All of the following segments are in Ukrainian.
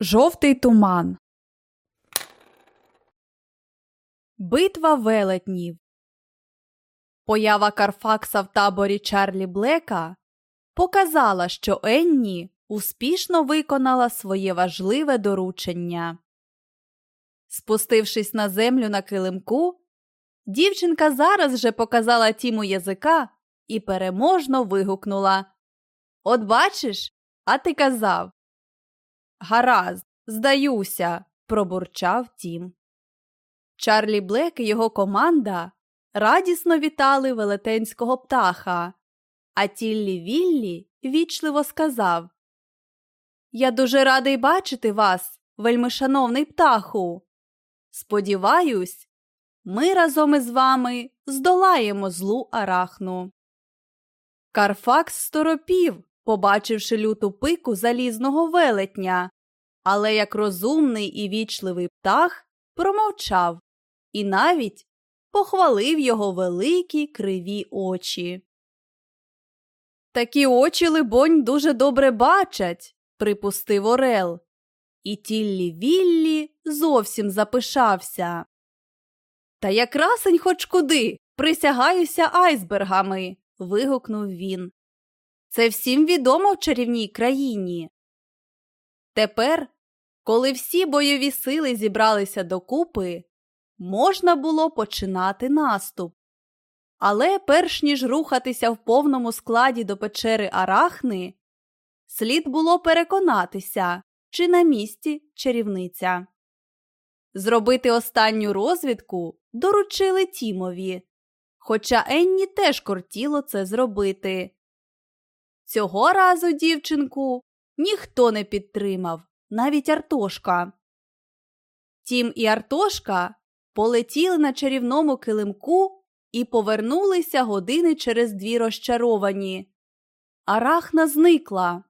Жовтий туман. Битва велетнів. Поява Карфакса в таборі Чарлі Блека показала, що Енні успішно виконала своє важливе доручення. Спустившись на землю на килимку, дівчинка зараз же показала Тіму язика і переможно вигукнула От бачиш, а ти казав. Гаразд, здаюся, пробурчав Тім. Чарлі Блек і його команда радісно вітали велетенського птаха, а Тіллі Віллі вічливо сказав Я дуже радий бачити вас, вельмишановний птаху. Сподіваюсь, ми разом із вами здолаємо злу арахну. Карфакс сторопів, побачивши люту пику залізного велетня, але як розумний і вічливий птах промовчав і навіть похвалив його великі криві очі. Такі очі, либонь, дуже добре бачать, припустив Орел, і тіллі Віллі зовсім запишався. Та я красень хоч куди, присягаюся айсбергами. вигукнув він. Це всім відомо в чарівній країні. Тепер, коли всі бойові сили зібралися докупи, можна було починати наступ. Але перш ніж рухатися в повному складі до печери Арахни, слід було переконатися, чи на місці чарівниця. Зробити останню розвідку доручили Тімові, хоча Енні теж кортіло це зробити. Цього разу дівчинку ніхто не підтримав, навіть Артошка. Тім і Артошка полетіли на чарівному килимку і повернулися години через дві розчаровані. Арахна зникла.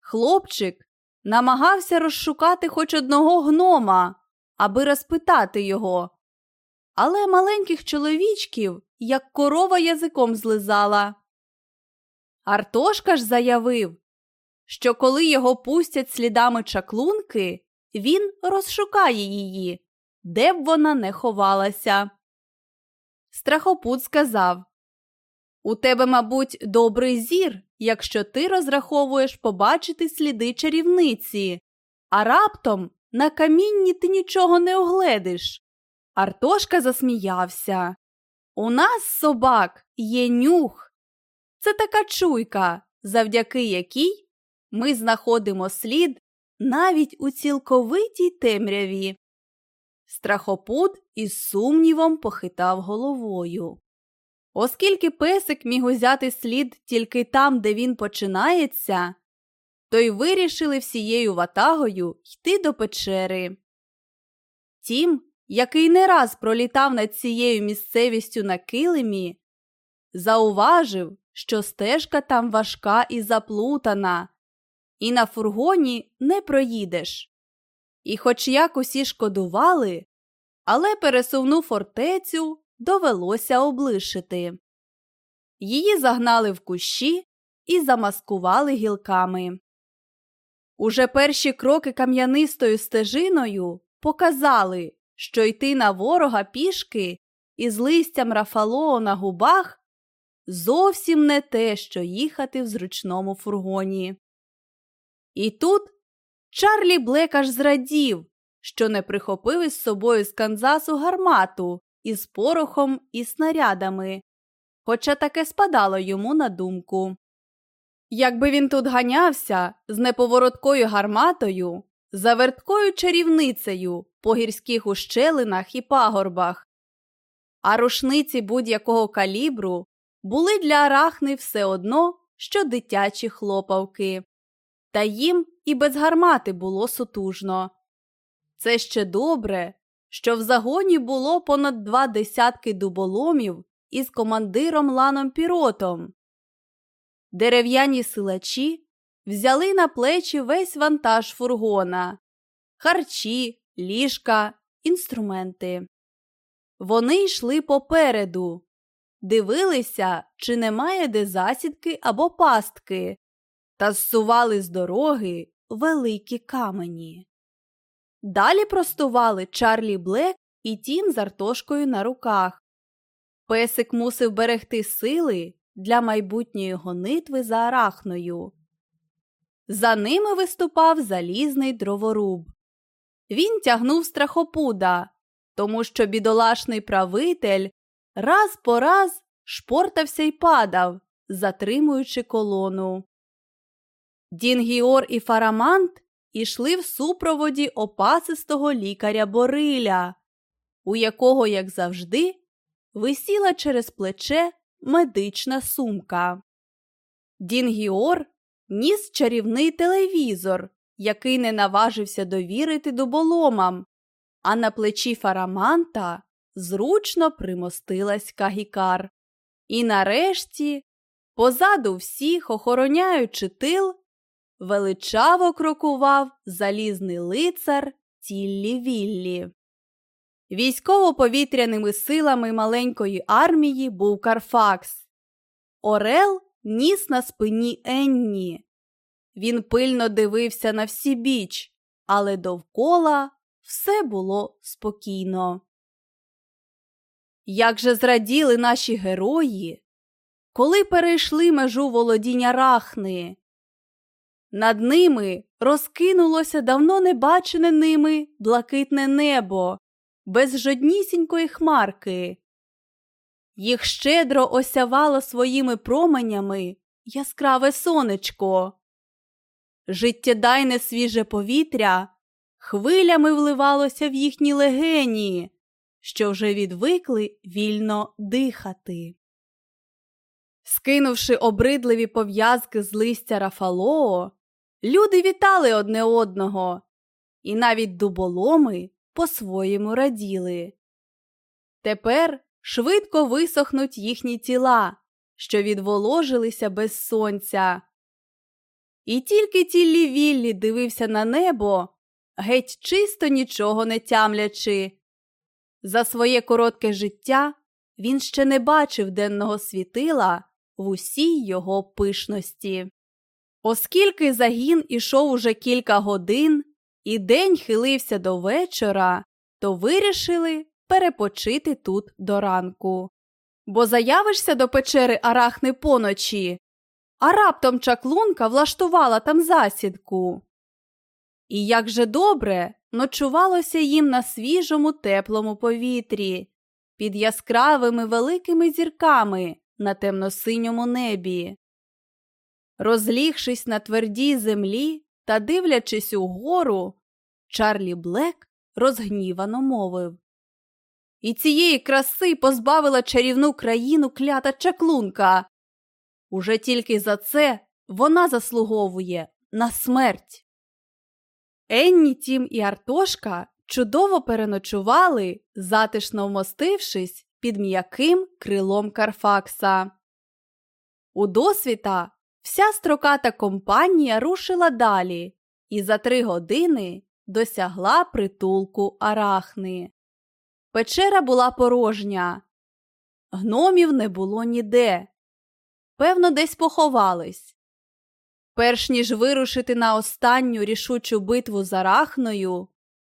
Хлопчик намагався розшукати хоч одного гнома, аби розпитати його. Але маленьких чоловічків, як корова язиком злизала. Артошка ж заявив, що коли його пустять слідами чаклунки, він розшукає її, де б вона не ховалася. Страхопут сказав У тебе, мабуть, добрий зір, якщо ти розраховуєш побачити сліди чарівниці, а раптом на камінні ти нічого не огледиш. Артошка засміявся. У нас, собак, є нюх. Це така чуйка, завдяки якій ми знаходимо слід навіть у цілковитій темряві. Страхопут із сумнівом похитав головою. Оскільки песик міг узяти слід тільки там, де він починається, то й вирішили всією ватагою йти до печери. Тім, який не раз пролітав над цією місцевістю на килимі, зауважив, що стежка там важка і заплутана, і на фургоні не проїдеш. І хоч як усі шкодували, але пересувну фортецю довелося облишити. Її загнали в кущі і замаскували гілками. Уже перші кроки кам'янистою стежиною показали, що йти на ворога пішки із листям рафалоо на губах зовсім не те, що їхати в зручному фургоні. І тут Чарлі Блек аж зрадів, що не прихопив із собою з Канзасу гармату із порохом і снарядами, хоча таке спадало йому на думку. Якби він тут ганявся з неповороткою гарматою, за верткою чарівницею по гірських ущелинах і пагорбах, а рушниці будь-якого калібру були для арахни все одно, що дитячі хлопавки. Та їм і без гармати було сутужно. Це ще добре, що в загоні було понад два десятки дуболомів із командиром Ланом Піротом. Дерев'яні силачі взяли на плечі весь вантаж фургона, харчі, ліжка, інструменти. Вони йшли попереду, дивилися, чи немає де засідки або пастки, та зсували з дороги великі камені. Далі простували Чарлі Блек і Тім з Артошкою на руках. Песик мусив берегти сили для майбутньої гонитви за арахною. За ними виступав залізний дроворуб. Він тягнув страхопуда, тому що бідолашний правитель раз по раз шпортався й падав, затримуючи колону. Дін Гіор і Фарамант ішли в супроводі опасистого лікаря Бориля, у якого, як завжди, висіла через плече медична сумка. Дін Гіор ніс чарівний телевізор, який не наважився довірити дуболомам, а на плечі Фараманта зручно примостилась кагікар. І нарешті, позаду всіх, охороняючи тил, величаво крокував залізний лицар Тіллі Віллі. Військово-повітряними силами маленької армії був Карфакс. Орел ніс на спині Енні. Він пильно дивився на всі біч, але довкола все було спокійно. Як же зраділи наші герої, коли перейшли межу володіння рахни. Над ними розкинулося давно небачене ними блакитне небо, без жоднісінької хмарки. Їх щедро осявало своїми променями яскраве сонечко. Життєдайне свіже повітря хвилями вливалося в їхні легені, що вже відвикли вільно дихати. Скинувши обридливі пов'язки з листя Рафалоо, люди вітали одне одного, і навіть дуболоми по-своєму раділи. Тепер швидко висохнуть їхні тіла, що відволожилися без сонця. І тільки тіллі Віллі дивився на небо, геть чисто нічого не тямлячи. За своє коротке життя він ще не бачив денного світила в усій його пишності. Оскільки загін ішов уже кілька годин, і день хилився до вечора, то вирішили перепочити тут до ранку. Бо заявишся до печери Арахни поночі, а раптом чаклунка влаштувала там засідку. І як же добре ночувалося їм на свіжому теплому повітрі, під яскравими великими зірками на темно-синьому небі. Розлігшись на твердій землі та дивлячись угору, Чарлі Блек розгнівано мовив І цієї краси позбавила чарівну країну клята чаклунка. Уже тільки за це вона заслуговує на смерть. Енні, Тім і Артошка чудово переночували, затишно вмостившись під м'яким крилом Карфакса. У досвіта вся строката компанія рушила далі і за три години досягла притулку арахни. Печера була порожня, гномів не було ніде. Певно, десь поховались. Перш ніж вирушити на останню рішучу битву з арахною,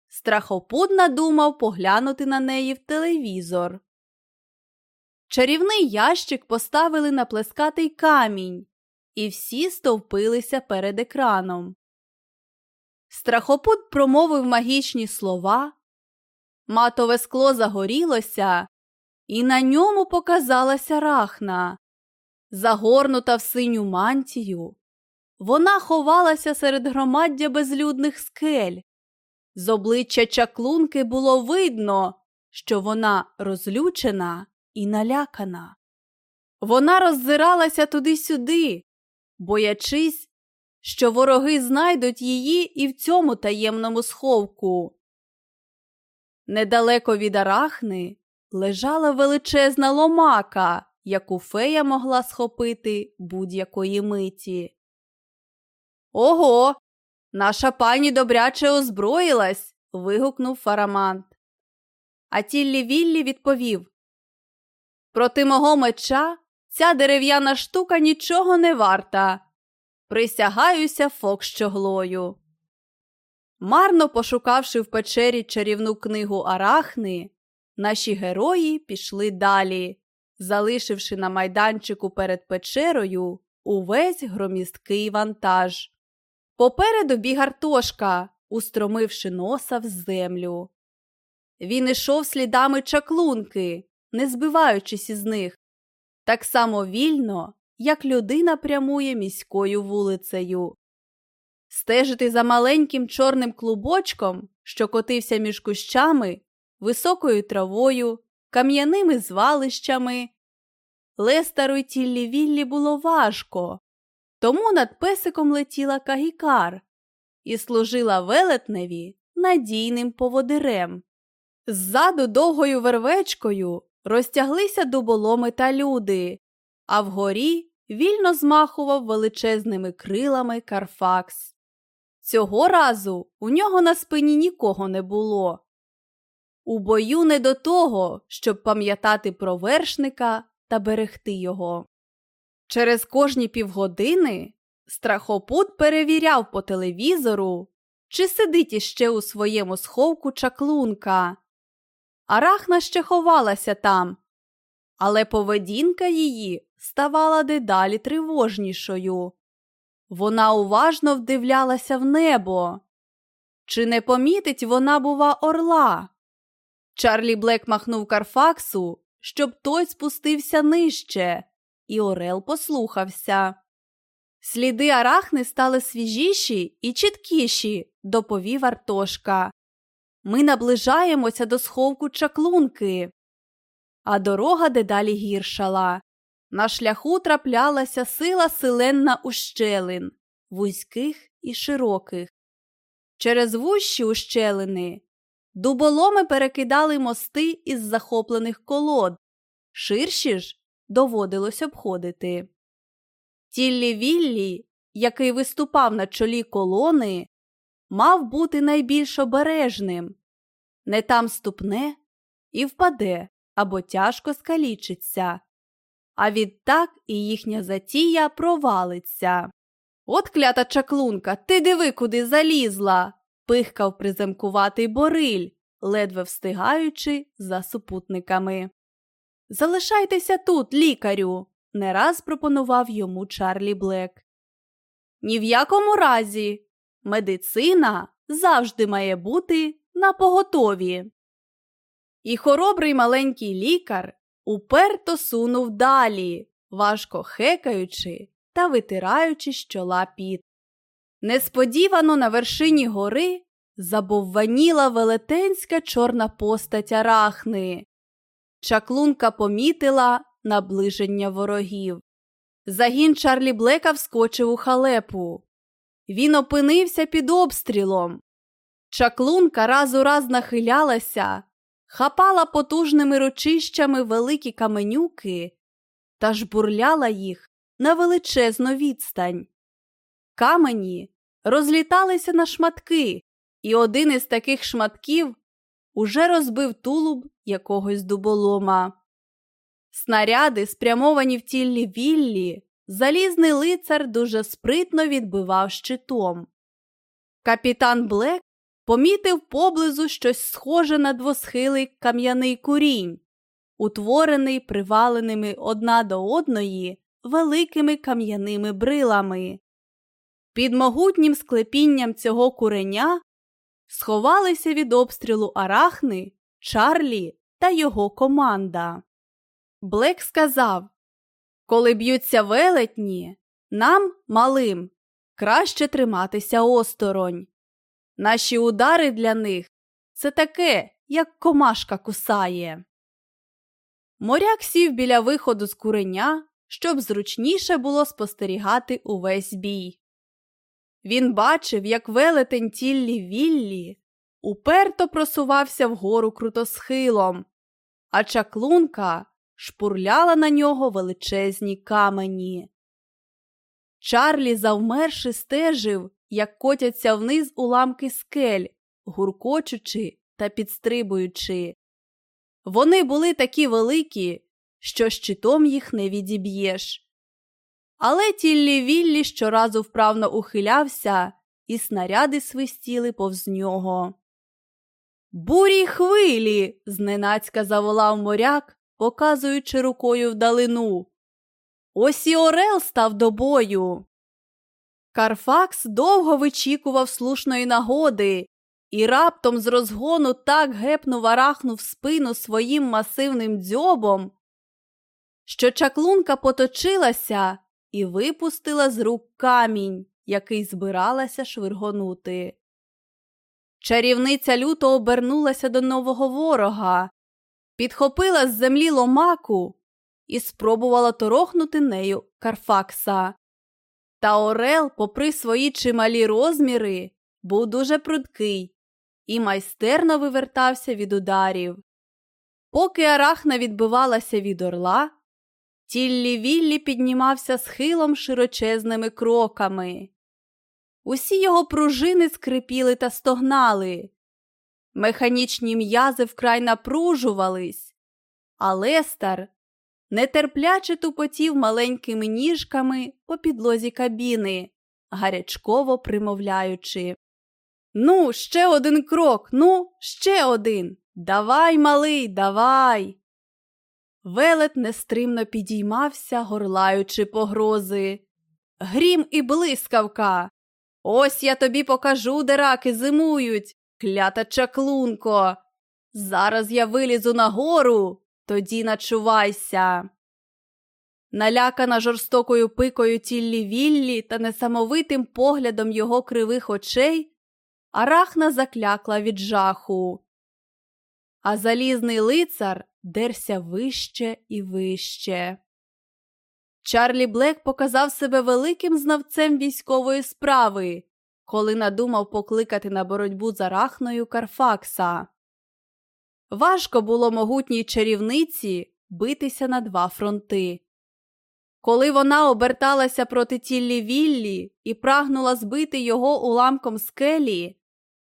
страхопуд надумав поглянути на неї в телевізор. Чарівний ящик поставили на плескатий камінь, і всі стовпилися перед екраном. Страхопут промовив магічні слова, матове скло загорілося, і на ньому показалася рахна, загорнута в синю мантію. Вона ховалася серед громаддя безлюдних скель. З обличчя чаклунки було видно, що вона розлючена і налякана. Вона роззиралася туди-сюди, боячись, що вороги знайдуть її і в цьому таємному сховку. Недалеко від арахни лежала величезна ломака, яку фея могла схопити будь-якої миті. Ого, наша пані добряче озброїлась. вигукнув Фарамант. А Тіллі Віллі відповів Проти мого меча ця дерев'яна штука нічого не варта. Присягаюся фокщоглою. Марно пошукавши в печері чарівну книгу Арахни, наші герої пішли далі, залишивши на майданчику перед печерою увесь громісткий вантаж. Попереду біг Артошка, устромивши носа в землю. Він ішов слідами чаклунки, не збиваючись із них, так само вільно, як людина прямує міською вулицею. Стежити за маленьким чорним клубочком, що котився між кущами, високою травою, кам'яними звалищами. Лестару й тіллі віллі було важко, тому над песиком летіла кагікар і служила велетневі надійним поводирем. Ззаду довгою вервечкою розтяглися дуболоми та люди, а вгорі вільно змахував величезними крилами Карфакс. Цього разу у нього на спині нікого не було. У бою не до того, щоб пам'ятати про вершника та берегти його. Через кожні півгодини страхопут перевіряв по телевізору, чи сидить іще у своєму сховку чаклунка. Арахна ще ховалася там, але поведінка її ставала дедалі тривожнішою. Вона уважно вдивлялася в небо. Чи не помітить вона, бува, орла? Чарлі Блек махнув Карфаксу, щоб той спустився нижче, і Орел послухався. Сліди арахни стали свіжіші і чіткіші, доповів Артошка. Ми наближаємося до сховку чаклунки. А дорога дедалі гіршала. На шляху траплялася сила силенна ущелин, вузьких і широких. Через вущі ущелини дуболоми перекидали мости із захоплених колод, ширші ж доводилось обходити. Тіллі Віллі, який виступав на чолі колони, мав бути найбільш обережним не там ступне і впаде або тяжко скалічиться, а відтак і їхня затія провалиться. От клята чаклунка, ти диви, куди залізла. пихкав приземкуватий Бориль, ледве встигаючи за супутниками. Залишайтеся тут, лікарю, не раз пропонував йому Чарлі Блек. Ні в якому разі, медицина завжди має бути на поготові. І хоробрий маленький лікар уперто сунув далі, важко хекаючи та витираючи з чола піт. Несподівано на вершині гори забовваніла велетенська чорна постать арахни. Чаклунка помітила наближення ворогів. Загін Чарлі Блека вскочив у халепу. Він опинився під обстрілом. Чаклунка раз у раз нахилялася, хапала потужними ручищами великі каменюки та жбурляла їх на величезну відстань. Камені розліталися на шматки, і один із таких шматків уже розбив тулуб якогось дуболома. Снаряди, спрямовані в тіллі віллі, залізний лицар дуже спритно відбивав щитом. Капітан Блек помітив поблизу щось схоже на двосхилий кам'яний курінь, утворений приваленими одна до одної великими кам'яними брилами. Під могутнім склепінням цього куреня сховалися від обстрілу арахни, Чарлі та його команда. Блек сказав Коли б'ються велетні, нам, малим, краще триматися осторонь. Наші удари для них це таке, як комашка кусає. Моряк сів біля виходу з куреня, щоб зручніше було спостерігати увесь бій. Він бачив, як велетень тіллі віллі уперто просувався вгору крутосхилом, а чаклунка шпурляла на нього величезні камені. Чарлі, завмерши, стежив, як котяться вниз уламки скель, гуркочучи та підстрибуючи. Вони були такі великі, що щитом їх не відіб'єш. Але тіллі Віллі щоразу вправно ухилявся і снаряди свистіли повз нього. Бурі хвилі. зненацька заволав моряк, показуючи рукою вдалину. Ось і Орел став до бою. Карфакс довго вичікував слушної нагоди і раптом з розгону так гепнув арахну в спину своїм масивним дзьобом, що чаклунка поточилася і випустила з рук камінь, який збиралася швиргонути. Чарівниця люто обернулася до нового ворога, підхопила з землі ломаку і спробувала торохнути нею Карфакса. Та Орел, попри свої чималі розміри, був дуже прудкий і майстерно вивертався від ударів. Поки арахна відбивалася від орла, тіллі Віллі піднімався схилом широчезними кроками. Усі його пружини скрипіли та стогнали. Механічні м'язи вкрай напружувались, а Лестар нетерпляче тупотів маленькими ніжками по підлозі кабіни, гарячково примовляючи. Ну, ще один крок, ну, ще один. Давай, малий, давай. Велет нестримно підіймався, горлаючи погрози. Грім і блискавка. Ось я тобі покажу, де раки зимують, клята чаклунко. Зараз я вилізу нагору, тоді начувайся. Налякана жорстокою пикою тіллі Віллі та несамовитим поглядом його кривих очей, Арахна заклякла від жаху. А залізний лицар дерся вище і вище. Чарлі Блек показав себе великим знавцем військової справи, коли надумав покликати на боротьбу з Арахною Карфакса. Важко було могутній чарівниці битися на два фронти. Коли вона оберталася проти тіллі Віллі і прагнула збити його уламком скелі,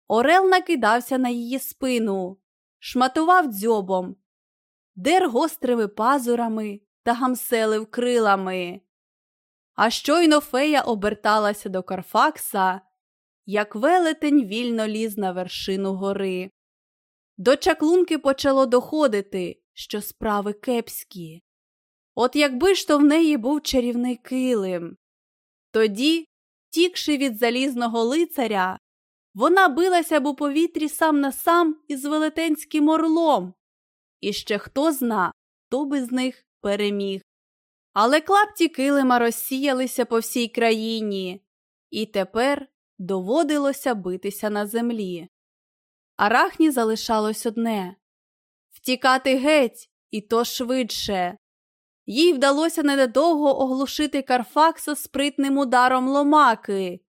Орел накидався на її спину, шматував дзьобом, дер гострими пазурами та гамселив крилами. А щойно фея оберталася до Карфакса, як велетень вільно ліз на вершину гори. До чаклунки почало доходити, що справи кепські. От якби ж то в неї був чарівний килим. Тоді, тікши від залізного лицаря, вона билася б у повітрі сам на сам із велетенським орлом. І ще хто зна, хто би з них переміг. Але клапті килима розсіялися по всій країні, і тепер доводилося битися на землі. Арахні залишалось одне втікати геть, і то швидше. Їй вдалося недовго оглушити Карфакса спритним ударом ломаки,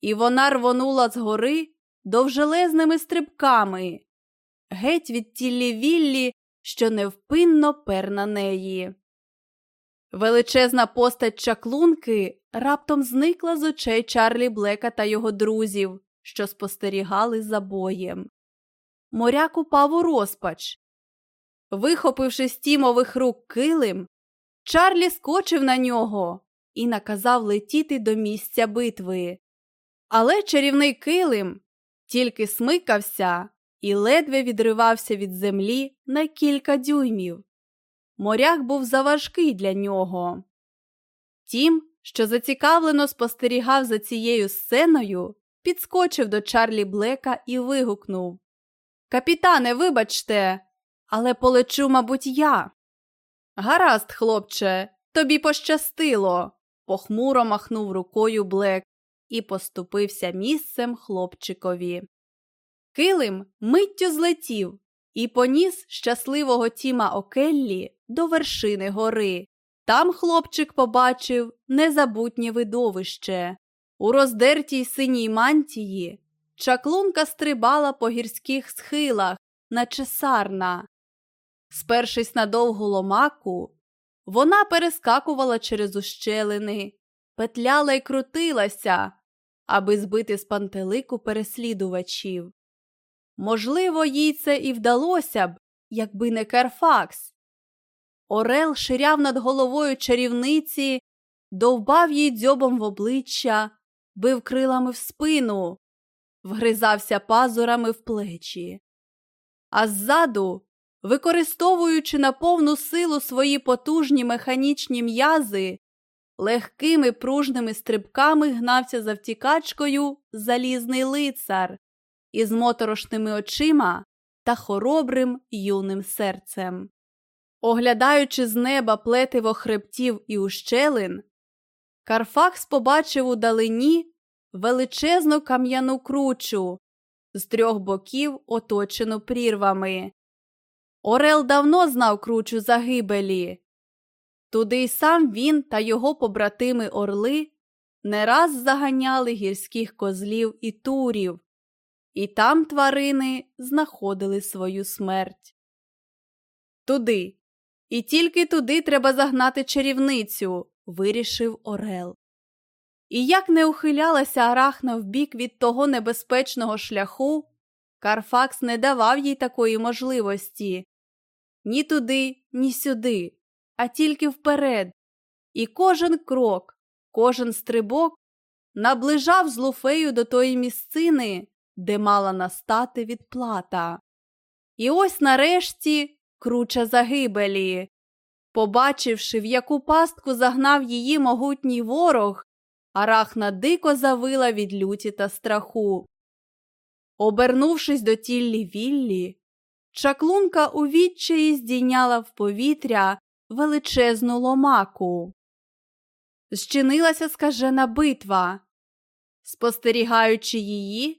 і вона рвонула згори довжелезними стрибками, геть від тіллі Віллі, що невпинно пер на неї. Величезна постать чаклунки раптом зникла з очей Чарлі Блека та його друзів, що спостерігали за боєм. Моряк упав у розпач. Вихопивши з тімових рук килим, Чарлі скочив на нього і наказав летіти до місця битви. Але чарівний килим тільки смикався і ледве відривався від землі на кілька дюймів. Моряк був заважкий для нього. Тім, що зацікавлено спостерігав за цією сценою, підскочив до Чарлі Блека і вигукнув Капітане, вибачте, але полечу, мабуть, я. Гаразд, хлопче, тобі пощастило, похмуро махнув рукою Блек і поступився місцем хлопчикові. Килим миттю злетів і поніс щасливого Тіма Океллі до вершини гори. Там хлопчик побачив незабутнє видовище. У роздертій синій мантії чаклунка стрибала по гірських схилах, наче сарна. Спершись на довгу ломаку, вона перескакувала через ущелини, петляла й крутилася, аби збити з пантелику переслідувачів. Можливо, їй це і вдалося б, якби не Керфакс. Орел ширяв над головою чарівниці, довбав їй дзьобом в обличчя, бив крилами в спину, вгризався пазурами в плечі. А ззаду, використовуючи на повну силу свої потужні механічні м'язи, легкими пружними стрибками гнався за втікачкою залізний лицар із моторошними очима та хоробрим юним серцем. Оглядаючи з неба плетиво хребтів і ущелин, Карфакс побачив у далині величезну кам'яну кручу, з трьох боків оточену прірвами. Орел давно знав кручу загибелі. Туди й сам він та його побратими орли не раз заганяли гірських козлів і турів, і там тварини знаходили свою смерть. Туди, і тільки туди треба загнати чарівницю, вирішив Орел. І як не ухилялася Арахна вбік від того небезпечного шляху, Карфакс не давав їй такої можливості ні туди, ні сюди, а тільки вперед. І кожен крок, кожен стрибок наближав злуфею до тої місцини, де мала настати відплата. І ось нарешті круча загибелі. Побачивши, в яку пастку загнав її могутній ворог, Арахна дико завила від люті та страху. Обернувшись до тіллі Віллі, чаклунка у відчаї здійняла в повітря величезну ломаку. Зчинилася скажена битва. Спостерігаючи її,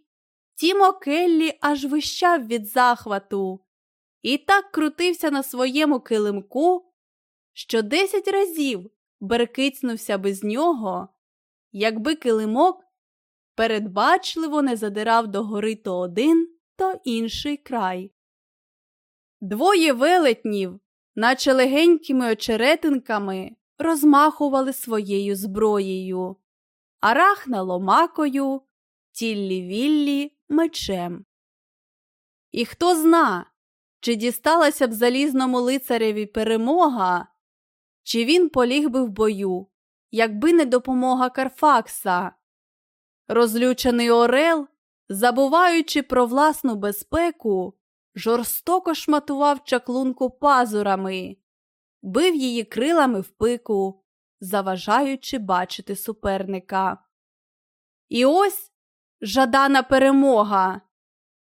Тімо Келлі аж вищав від захвату і так крутився на своєму килимку, що десять разів беркицнувся без нього якби килимок передбачливо не задирав догори то один, то інший край. Двоє велетнів, наче легенькими очеретинками, розмахували своєю зброєю, арахна ломакою, тіллі віллі мечем. І хто зна, чи дісталася б залізному лицареві перемога, чи він поліг би в бою, якби не допомога Карфакса. Розлючений Орел, забуваючи про власну безпеку, жорстоко шматував чаклунку пазурами, бив її крилами в пику, заважаючи бачити суперника. І ось жадана перемога.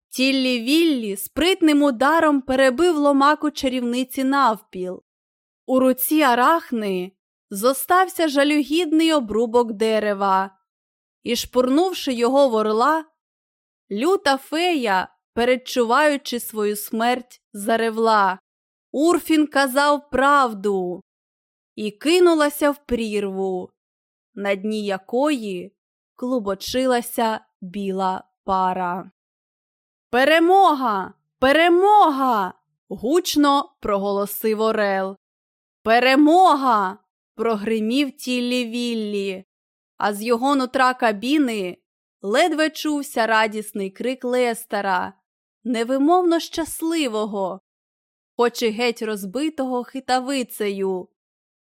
Тіллі Віллі спритним ударом перебив ломаку чарівниці навпіл. У руці арахни зостався жалюгідний обрубок дерева, і, шпурнувши його в орла, люта фея, передчуваючи свою смерть, заревла. Урфін казав правду і кинулася в прірву, на дні якої клубочилася біла пара. Перемога! Перемога! гучно проголосив Орел. Перемога! прогримів тіллі Віллі, а з його нутра кабіни ледве чувся радісний крик Лестера, невимовно щасливого, хоч і геть розбитого хитавицею,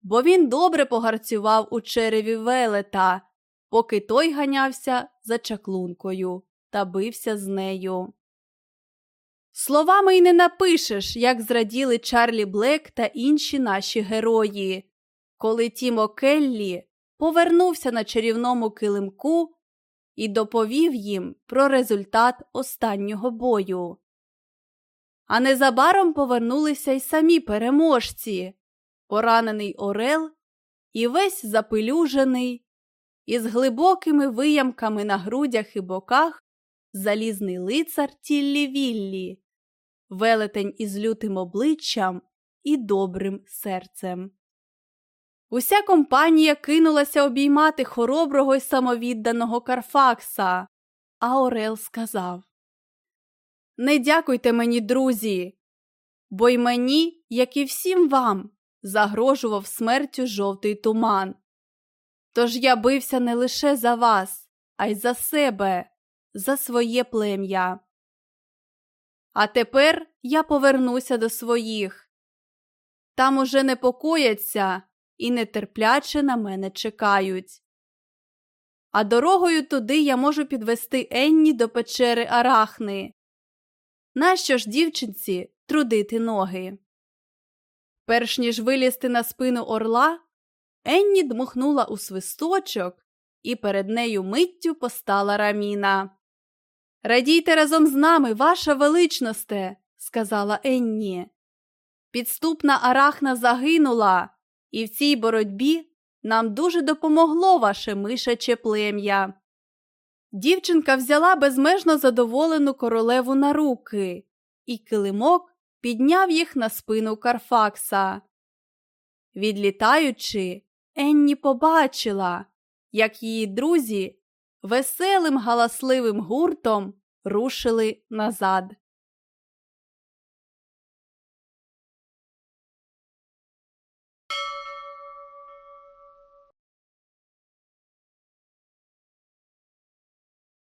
бо він добре погарцював у череві велета, поки той ганявся за чаклункою та бився з нею. Словами й не напишеш, як зраділи Чарлі Блек та інші наші герої, коли Тімо Келлі повернувся на чарівному килимку і доповів їм про результат останнього бою. А незабаром повернулися й самі переможці, поранений Орел і весь запелюжений, із глибокими виямками на грудях і боках залізний лицар Тіллі Віллі, велетень із лютим обличчям і добрим серцем. Уся компанія кинулася обіймати хороброго й самовідданого Карфакса, а Орел сказав Не дякуйте мені, друзі, бо й мені, як і всім вам, загрожував смертю жовтий туман. Тож я бився не лише за вас, а й за себе, за своє плем'я. А тепер я повернуся до своїх. Там уже непокояться і нетерпляче на мене чекають. а дорогою туди я можу підвести Енні до печери Арахни. Нащо ж дівчинці трудити ноги? Перш ніж вилізти на спину орла, Енні дмухнула у свисточок, і перед нею миттю постала раміна. Радійте разом з нами, ваша величносте, сказала Енні. Підступна арахна загинула, і в цій боротьбі нам дуже допомогло ваше мишаче плем'я. Дівчинка взяла безмежно задоволену королеву на руки, і килимок підняв їх на спину Карфакса. Відлітаючи, Енні побачила, як її друзі веселим галасливим гуртом рушили назад.